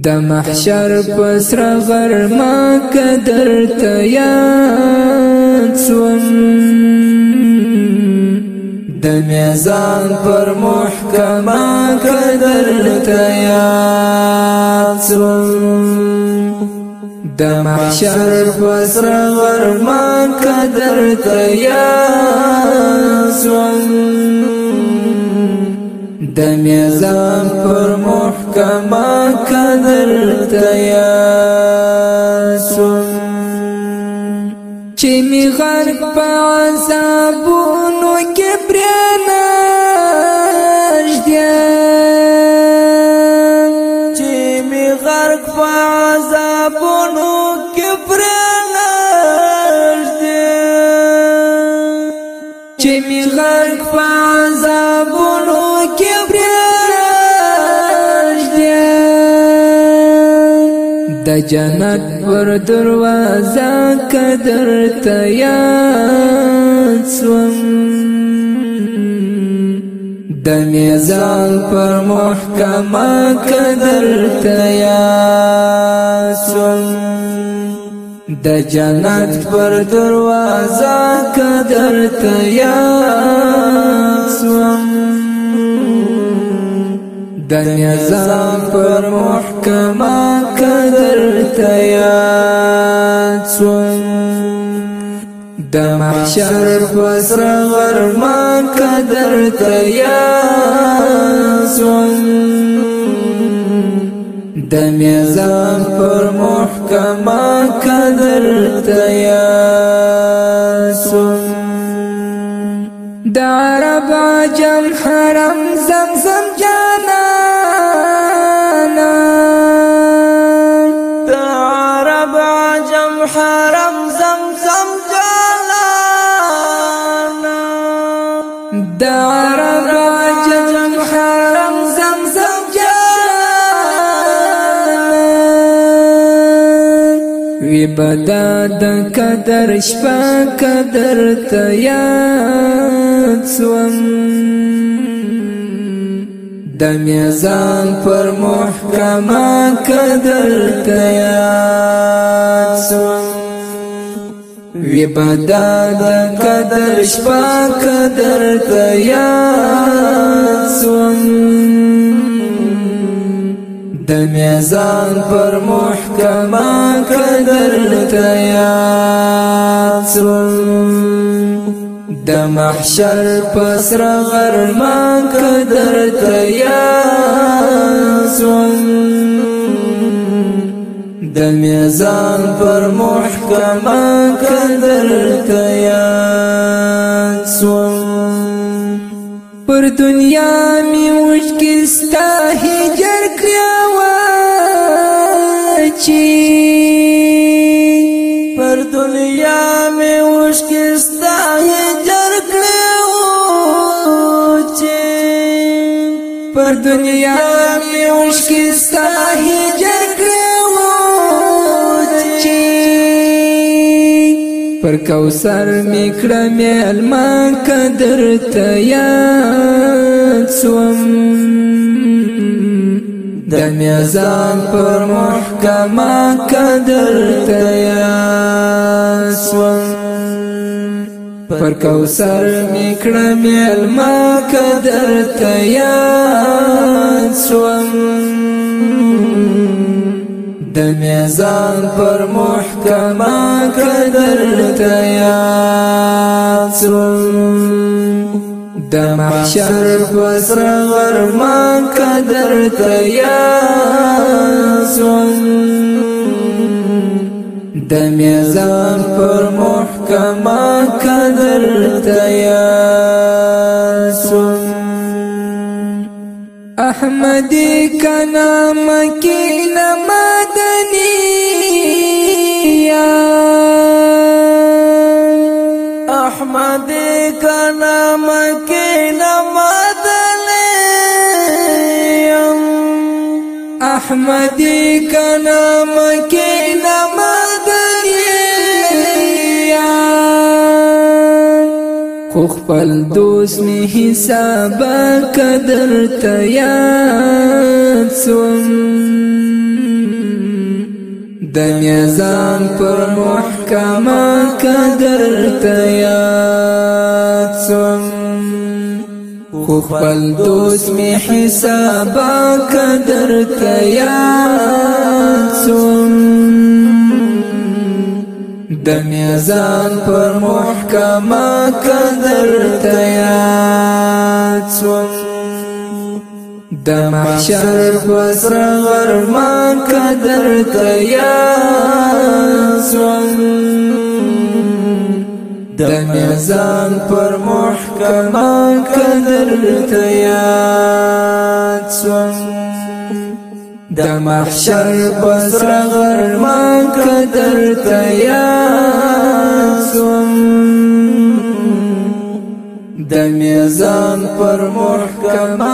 د محشر پسر غرما قدر تیان سون د میزان پر محکما قدر تیان سون د محشر پسر غرما قدر تیان سون د میزان پر محکما درته یا سم چې می غر په عذابونو کې پرنا چې می غر په عذابونو کې پرنا د جنت ور دروازه قدر تیار سوم د میزان پر محکمه قدر تیا سن د جنت پر دروازه قدر تیا سن د میزان پر محکمه د محشر پس غرمان قدر تیاسون د میزان پر محکمه قدر تیاسون د عرب جم حرم زمزم جانان وی بدا د قدر شپه قدر تیات سوم د میزان پر محکمه قدر تیات سوم وی بدا د قدر شپه قدر تیات سوم د میزان پر محکمه قدر تیار د محشر پسر غرمه قدر تیار د میزان پر محکمه قدر تیار سوم پر دنیا می وشکستا هجر کړیا پر دنیا می اوشکی ستا هجر کړو چې پر کوثر می کړه مل ما قدر ته یاد سوم د میزان پر محکمه قدر ته یاد سوم پر کوثر میکړه مېلما قدر تیار شوم د میزان پر محکما قدر تیار شوم د محشر پسر غرما قدر تیار شوم د میزان پر كما كذرت يا سن احمدي كنا مكين مدني يا احمدي كنا مكين مدني احمدي كنا خپل دوست می حساب قدر تیار سوم د میزان پر محکم قدر تیار سوم خپل دوست می حساب قدر تیار سوم د میزان پر محکمه قدر تیات سوم د محشر پر غرما قدر تیات سوم د میزان پر محکمه قدر تیات سو د محشر پسر غرمان قدر تیاسم د میزان پر محکمه